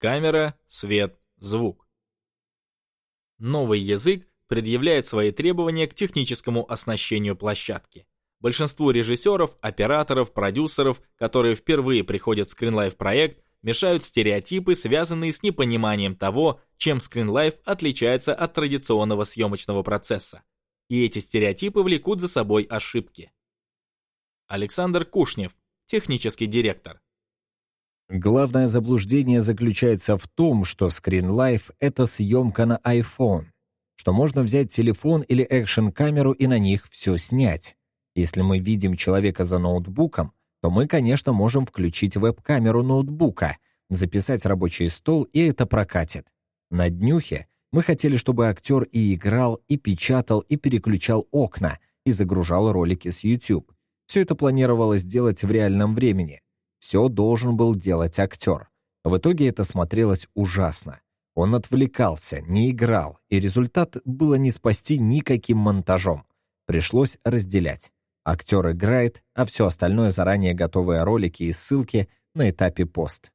Камера, свет, звук. Новый язык предъявляет свои требования к техническому оснащению площадки. Большинству режиссеров, операторов, продюсеров, которые впервые приходят в Screenlife проект, мешают стереотипы, связанные с непониманием того, чем Screenlife отличается от традиционного съемочного процесса. И эти стереотипы влекут за собой ошибки. Александр Кушнев, технический директор. Главное заблуждение заключается в том, что Screenlife — это съемка на iPhone, что можно взять телефон или экшн-камеру и на них все снять. Если мы видим человека за ноутбуком, то мы, конечно, можем включить веб-камеру ноутбука, записать рабочий стол, и это прокатит. На днюхе мы хотели, чтобы актер и играл, и печатал, и переключал окна, и загружал ролики с YouTube. Все это планировалось делать в реальном времени. Все должен был делать актер. В итоге это смотрелось ужасно. Он отвлекался, не играл, и результат было не спасти никаким монтажом. Пришлось разделять. Актер играет, а все остальное заранее готовые ролики и ссылки на этапе пост.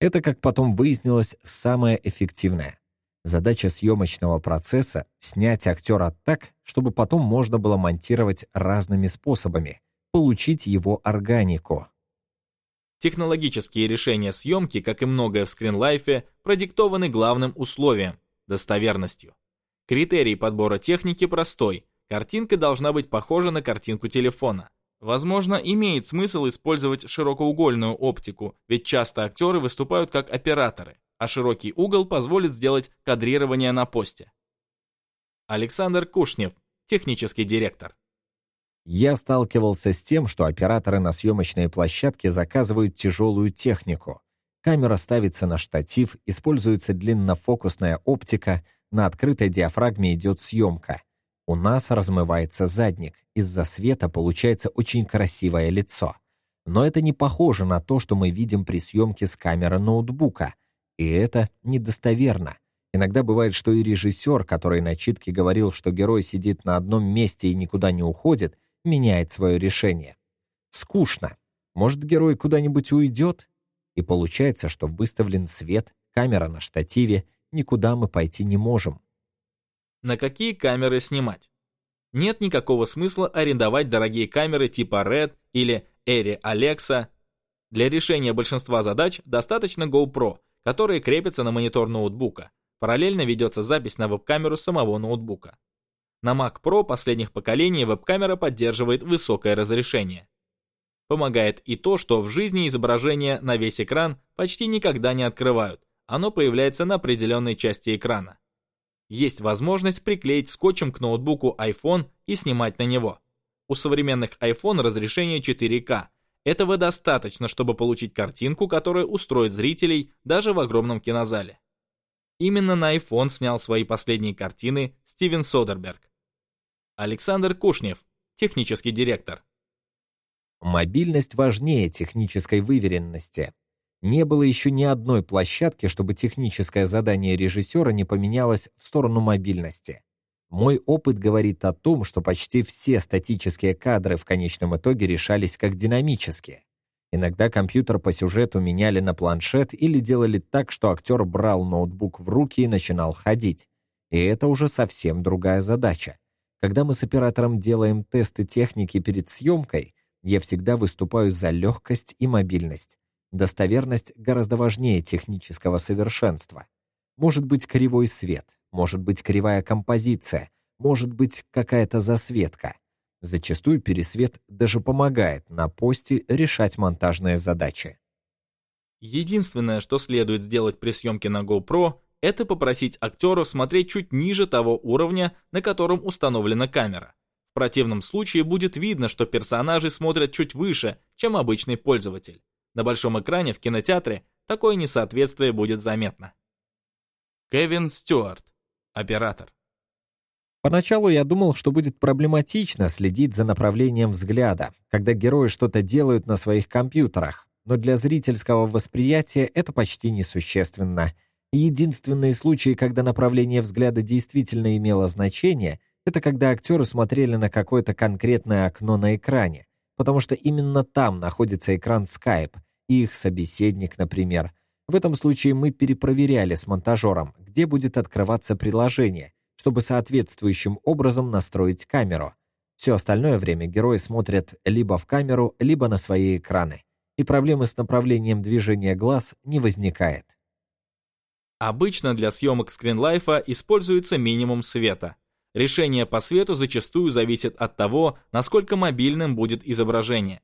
Это, как потом выяснилось, самое эффективное. Задача съемочного процесса — снять актера так, чтобы потом можно было монтировать разными способами, получить его органику. Технологические решения съемки, как и многое в скринлайфе, продиктованы главным условием – достоверностью. Критерий подбора техники простой – Картинка должна быть похожа на картинку телефона. Возможно, имеет смысл использовать широкоугольную оптику, ведь часто актеры выступают как операторы, а широкий угол позволит сделать кадрирование на посте. Александр Кушнев, технический директор. Я сталкивался с тем, что операторы на съемочной площадке заказывают тяжелую технику. Камера ставится на штатив, используется длиннофокусная оптика, на открытой диафрагме идет съемка – у нас размывается задник, из-за света получается очень красивое лицо. Но это не похоже на то, что мы видим при съемке с камеры ноутбука. И это недостоверно. Иногда бывает, что и режиссер, который на читке говорил, что герой сидит на одном месте и никуда не уходит, меняет свое решение. Скучно. Может, герой куда-нибудь уйдет? И получается, что выставлен свет, камера на штативе, никуда мы пойти не можем на какие камеры снимать. Нет никакого смысла арендовать дорогие камеры типа Red или Arri Alexa. Для решения большинства задач достаточно GoPro, которые крепятся на монитор ноутбука. Параллельно ведется запись на веб-камеру самого ноутбука. На Mac Pro последних поколений веб-камера поддерживает высокое разрешение. Помогает и то, что в жизни изображение на весь экран почти никогда не открывают, оно появляется на определенной части экрана. Есть возможность приклеить скотчем к ноутбуку iPhone и снимать на него. У современных iPhone разрешение 4К. Этого достаточно, чтобы получить картинку, которая устроит зрителей даже в огромном кинозале. Именно на iPhone снял свои последние картины Стивен Содерберг. Александр Кушнев, технический директор. Мобильность важнее технической выверенности. Не было еще ни одной площадки, чтобы техническое задание режиссера не поменялось в сторону мобильности. Мой опыт говорит о том, что почти все статические кадры в конечном итоге решались как динамические. Иногда компьютер по сюжету меняли на планшет или делали так, что актер брал ноутбук в руки и начинал ходить. И это уже совсем другая задача. Когда мы с оператором делаем тесты техники перед съемкой, я всегда выступаю за легкость и мобильность. Достоверность гораздо важнее технического совершенства. Может быть кривой свет, может быть кривая композиция, может быть какая-то засветка. Зачастую пересвет даже помогает на посте решать монтажные задачи. Единственное, что следует сделать при съемке на GoPro, это попросить актеров смотреть чуть ниже того уровня, на котором установлена камера. В противном случае будет видно, что персонажи смотрят чуть выше, чем обычный пользователь. На большом экране в кинотеатре такое несоответствие будет заметно. Кевин Стюарт, оператор. Поначалу я думал, что будет проблематично следить за направлением взгляда, когда герои что-то делают на своих компьютерах, но для зрительского восприятия это почти несущественно. Единственные случаи, когда направление взгляда действительно имело значение, это когда актеры смотрели на какое-то конкретное окно на экране, потому что именно там находится экран Skype, и их собеседник, например. В этом случае мы перепроверяли с монтажером, где будет открываться приложение, чтобы соответствующим образом настроить камеру. Все остальное время герои смотрят либо в камеру, либо на свои экраны, и проблемы с направлением движения глаз не возникает. Обычно для съемок скринлайфа используется минимум света. Решение по свету зачастую зависит от того, насколько мобильным будет изображение.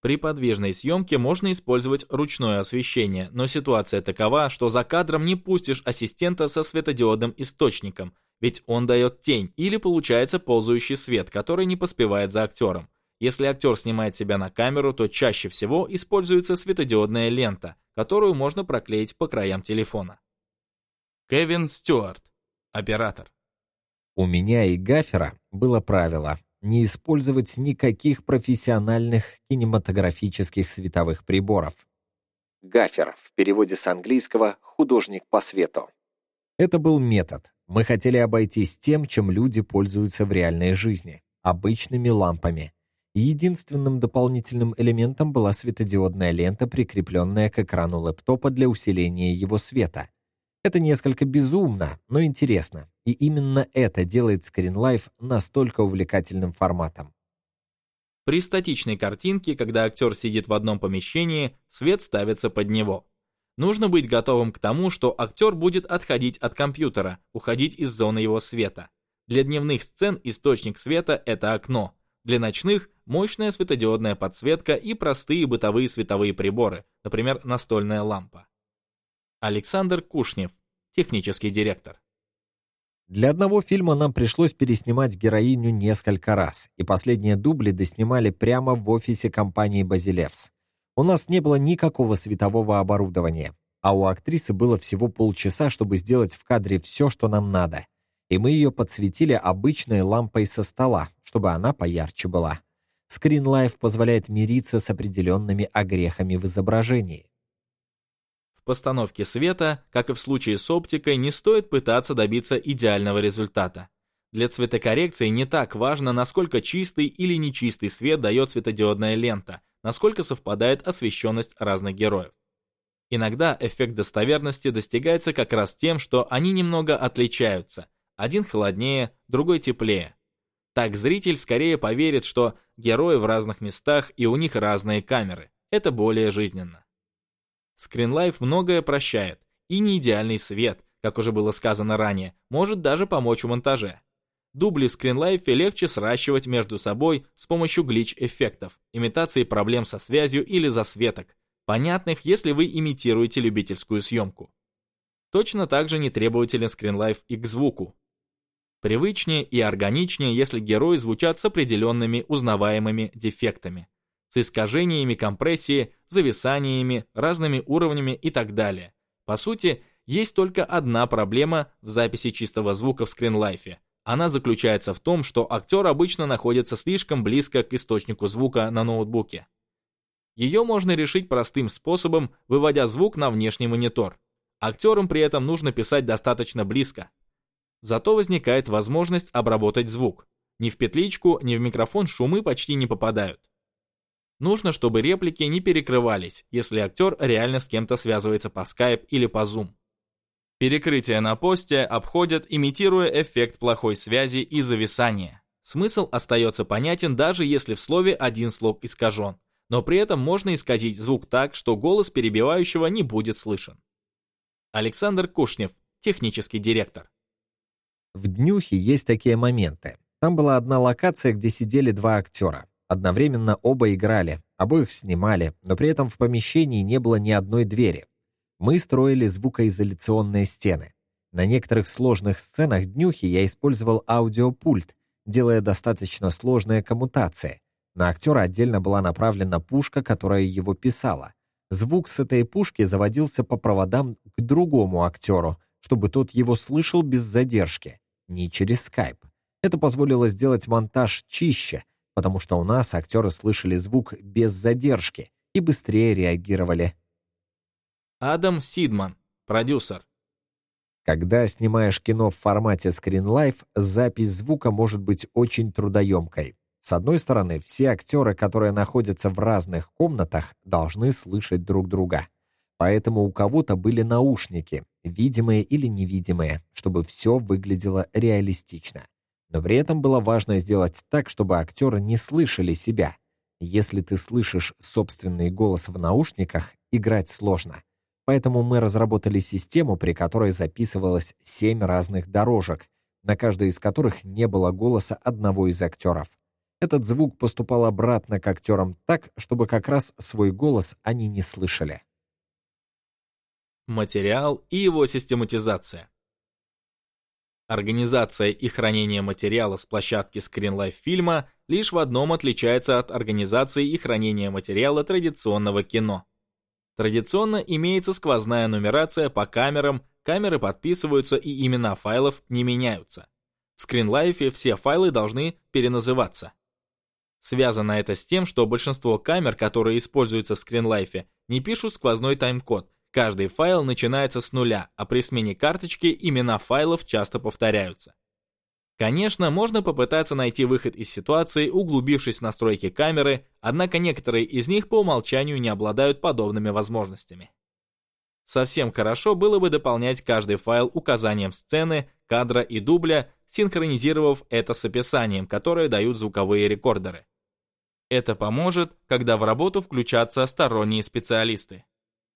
При подвижной съемке можно использовать ручное освещение, но ситуация такова, что за кадром не пустишь ассистента со светодиодным источником, ведь он дает тень или получается ползающий свет, который не поспевает за актером. Если актер снимает себя на камеру, то чаще всего используется светодиодная лента, которую можно проклеить по краям телефона. Кевин Стюарт, оператор. У меня и Гафера было правило не использовать никаких профессиональных кинематографических световых приборов. Гафер, в переводе с английского «художник по свету». Это был метод. Мы хотели обойтись тем, чем люди пользуются в реальной жизни – обычными лампами. Единственным дополнительным элементом была светодиодная лента, прикрепленная к экрану лэптопа для усиления его света – это несколько безумно, но интересно, и именно это делает Life настолько увлекательным форматом. При статичной картинке, когда актер сидит в одном помещении, свет ставится под него. Нужно быть готовым к тому, что актер будет отходить от компьютера, уходить из зоны его света. Для дневных сцен источник света – это окно. Для ночных – мощная светодиодная подсветка и простые бытовые световые приборы, например, настольная лампа. Александр Кушнев, технический директор. Для одного фильма нам пришлось переснимать героиню несколько раз, и последние дубли доснимали прямо в офисе компании «Базилевс». У нас не было никакого светового оборудования, а у актрисы было всего полчаса, чтобы сделать в кадре все, что нам надо. И мы ее подсветили обычной лампой со стола, чтобы она поярче была. Life позволяет мириться с определенными огрехами в изображении постановке света, как и в случае с оптикой, не стоит пытаться добиться идеального результата. Для цветокоррекции не так важно, насколько чистый или нечистый свет дает светодиодная лента, насколько совпадает освещенность разных героев. Иногда эффект достоверности достигается как раз тем, что они немного отличаются. Один холоднее, другой теплее. Так зритель скорее поверит, что герои в разных местах и у них разные камеры. Это более жизненно. Скринлайф многое прощает, и не идеальный свет, как уже было сказано ранее, может даже помочь в монтаже. Дубли в скринлайфе легче сращивать между собой с помощью глич-эффектов, имитации проблем со связью или засветок, понятных, если вы имитируете любительскую съемку. Точно так же не требователен скринлайф и к звуку. Привычнее и органичнее, если герои звучат с определенными узнаваемыми дефектами с искажениями компрессии, зависаниями, разными уровнями и так далее. По сути, есть только одна проблема в записи чистого звука в скринлайфе. Она заключается в том, что актер обычно находится слишком близко к источнику звука на ноутбуке. Ее можно решить простым способом, выводя звук на внешний монитор. Актерам при этом нужно писать достаточно близко. Зато возникает возможность обработать звук. Ни в петличку, ни в микрофон шумы почти не попадают. Нужно, чтобы реплики не перекрывались, если актер реально с кем-то связывается по Skype или по Zoom. Перекрытие на посте обходят, имитируя эффект плохой связи и зависания. Смысл остается понятен, даже если в слове один слог искажен, но при этом можно исказить звук так, что голос перебивающего не будет слышен. Александр Кушнев, технический директор. В «Днюхе» есть такие моменты. Там была одна локация, где сидели два актера. Одновременно оба играли, обоих снимали, но при этом в помещении не было ни одной двери. Мы строили звукоизоляционные стены. На некоторых сложных сценах днюхи я использовал аудиопульт, делая достаточно сложные коммутации. На актера отдельно была направлена пушка, которая его писала. Звук с этой пушки заводился по проводам к другому актеру, чтобы тот его слышал без задержки, не через скайп. Это позволило сделать монтаж чище — потому что у нас актеры слышали звук без задержки и быстрее реагировали. Адам Сидман, продюсер. Когда снимаешь кино в формате Screen Life, запись звука может быть очень трудоемкой. С одной стороны, все актеры, которые находятся в разных комнатах, должны слышать друг друга. Поэтому у кого-то были наушники, видимые или невидимые, чтобы все выглядело реалистично. Но при этом было важно сделать так, чтобы актеры не слышали себя. Если ты слышишь собственный голос в наушниках, играть сложно. Поэтому мы разработали систему, при которой записывалось семь разных дорожек, на каждой из которых не было голоса одного из актеров. Этот звук поступал обратно к актерам так, чтобы как раз свой голос они не слышали. Материал и его систематизация. Организация и хранение материала с площадки ScreenLife фильма лишь в одном отличается от организации и хранения материала традиционного кино. Традиционно имеется сквозная нумерация по камерам, камеры подписываются и имена файлов не меняются. В ScreenLife все файлы должны переназываться. Связано это с тем, что большинство камер, которые используются в ScreenLife, не пишут сквозной тайм-код, Каждый файл начинается с нуля, а при смене карточки имена файлов часто повторяются. Конечно, можно попытаться найти выход из ситуации, углубившись в настройки камеры, однако некоторые из них по умолчанию не обладают подобными возможностями. Совсем хорошо было бы дополнять каждый файл указанием сцены, кадра и дубля, синхронизировав это с описанием, которое дают звуковые рекордеры. Это поможет, когда в работу включатся сторонние специалисты.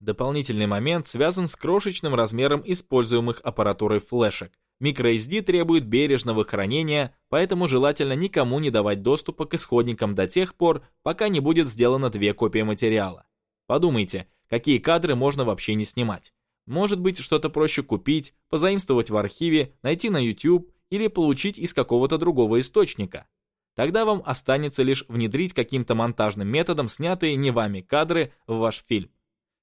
Дополнительный момент связан с крошечным размером используемых аппаратурой флешек. MicroSD требует бережного хранения, поэтому желательно никому не давать доступа к исходникам до тех пор, пока не будет сделано две копии материала. Подумайте, какие кадры можно вообще не снимать. Может быть, что-то проще купить, позаимствовать в архиве, найти на YouTube или получить из какого-то другого источника. Тогда вам останется лишь внедрить каким-то монтажным методом снятые не вами кадры в ваш фильм.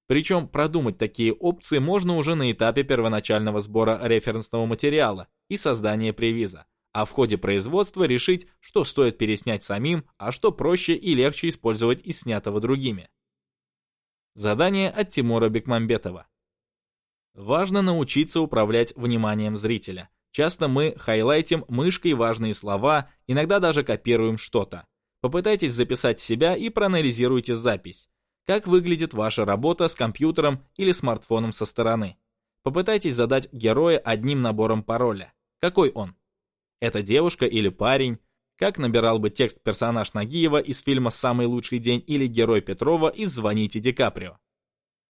Причем продумать такие опции можно уже на этапе первоначального сбора референсного материала и создания превиза, а в ходе производства решить, что стоит переснять самим, а что проще и легче использовать из снятого другими. Задание от Тимура Бекмамбетова. Важно научиться управлять вниманием зрителя. Часто мы хайлайтим мышкой важные слова, иногда даже копируем что-то. Попытайтесь записать себя и проанализируйте запись. Как выглядит ваша работа с компьютером или смартфоном со стороны? Попытайтесь задать героя одним набором пароля. Какой он? Это девушка или парень? Как набирал бы текст персонаж Нагиева из фильма «Самый лучший день» или герой Петрова из «Звоните Ди Каприо»?